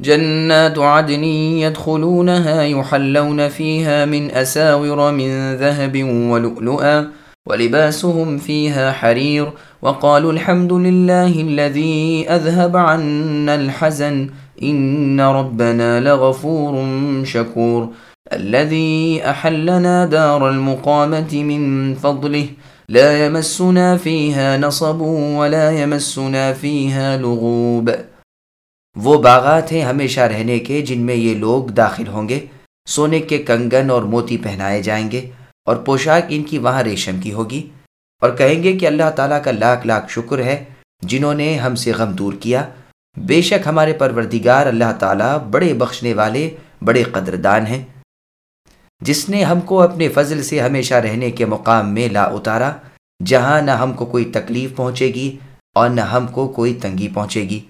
جنات عدن يدخلونها يحلون فيها من أساور من ذهب ولؤلؤا ولباسهم فيها حرير وقالوا الحمد لله الذي أذهب عنا الحزن إن ربنا لغفور شكور الذي أحلنا دار المقامة من فضله لا يمسنا فيها نصب ولا يمسنا فيها لغوب وہ باغات ہیں ہمیشہ رہنے کے جن میں یہ لوگ داخل ہوں گے۔ سونے کے کنگن اور موتی پہنائے جائیں گے اور پوشاک ان کی وہاں ریشم کی ہوگی۔ اور کہیں گے کہ اللہ تعالیٰ کا لاکھ لاکھ شکر ہے جنہوں نے ہم سے غم دور کیا۔ بے شک ہمارے پروردگار اللہ تعالیٰ بڑے بخشنے والے، بڑے قدردان ہیں۔ جس نے ہم کو اپنے فضل سے ہمیشہ رہنے کے مقام میں لا اتارا، جہاں نہ ہم کو کوئی تکلیف پہنچے گی اور نہ ہم کو کوئی تنگی پہنچے گی۔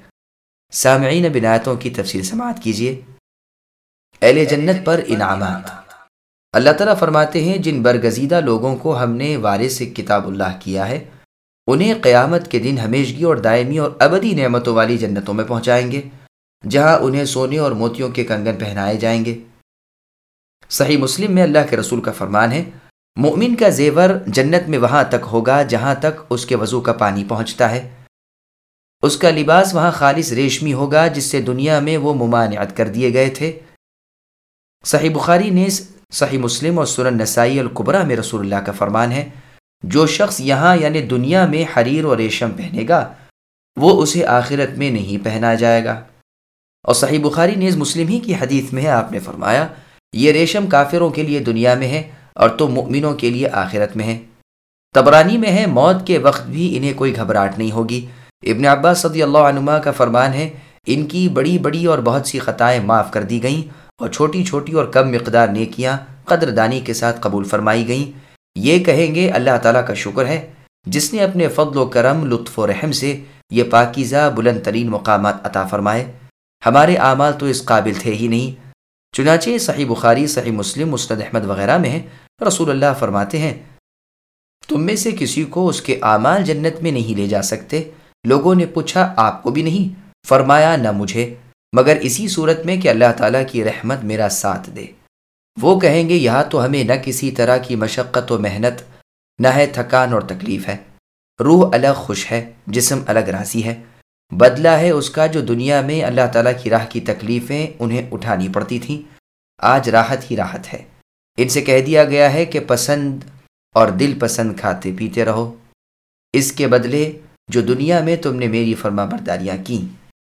سامعین بنایتوں کی تفصیل سماعت کیجیے اہل جنت پر انعامات۔ اللہ تعالیٰ فرماتے ہیں، جن برگزیدہ لوگوں کو ہم نے وارث کتاب اللہ کیا ہے، انہیں قیامت کے دن ہمیشگی اور دائمی اور ابدی نعمتوں والی جنتوں میں پہنچائیں گے، جہاں انہیں سونے اور موتیوں کے کنگن پہنائے جائیں گے۔ صحیح مسلم میں اللہ کے رسول کا فرمان ہے، مومن کا زیور جنت میں وہاں تک ہوگا جہاں تک اس کے وضو کا پانی پہنچتا ہے۔ اس کا لباس وہاں خالص ریشمی ہوگا جس سے دنیا میں وہ ممانعت کر دیے گئے تھے۔ صحیح بخاری نے صحیح مسلم اور سورن نسائی القبرہ میں رسول اللہ کا فرمان ہے، جو شخص یہاں یعنی دنیا میں حریر و ریشم پہنے گا، وہ اسے آخرت میں نہیں پہنا جائے گا۔ اور صحیح بخاری نیز مسلم ہی کی حدیث میں ہے، آپ نے فرمایا، یہ ریشم کافروں کے لیے دنیا میں ہے اور تو مؤمنوں کے لیے آخرت میں ہے۔ تبرانی میں ہے، موت کے وقت بھی انہیں کوئی گھبراہٹ نہیں ہوگی۔ ابن عباس صدی اللہ عنما کا فرمان ہے، ان کی بڑی بڑی اور بہت سی خطائیں معاف کر دی گئیں اور چھوٹی چھوٹی اور کم مقدار نیکیاں قدر دانی کے ساتھ قبول فرمائی گئیں۔ یہ کہیں گے، اللہ تعالیٰ کا شکر ہے، جس نے اپنے فضل و کرم، لطف و رحم سے یہ پاکیزہ بلند ترین مقامات عطا فرمائے۔ ہمارے اعمال تو اس قابل تھے ہی نہیں۔ چنانچہ صحیح بخاری، صحیح مسلم، مسند احمد وغیرہ میں ہیں رسول اللہ فرماتے ہیں، تم میں سے کسی کو اس کے اعمال جنت میں نہیں لے جا سکتے۔ لوگوں نے پوچھا، آپ کو بھی نہیں؟ فرمایا، نہ مجھے، مگر اسی صورت میں کہ اللہ تعالیٰ کی رحمت میرا ساتھ دے۔ وہ کہیں گے، یہاں تو ہمیں نہ کسی طرح کی مشقت و محنت، نہ ہے تھکان اور تکلیف ہے۔ روح الگ خوش ہے، جسم الگ راضی ہے۔ بدلہ ہے اس کا جو دنیا میں اللہ تعالیٰ کی راہ کی تکلیفیں انہیں اٹھانی پڑتی تھیں۔ آج راحت ہی راحت ہے۔ ان سے کہہ دیا گیا ہے کہ پسند اور دل پسند کھاتے پیتے رہو۔ اس کے بدلے جو دنیا میں تم نے میری فرما برداریاں کیں۔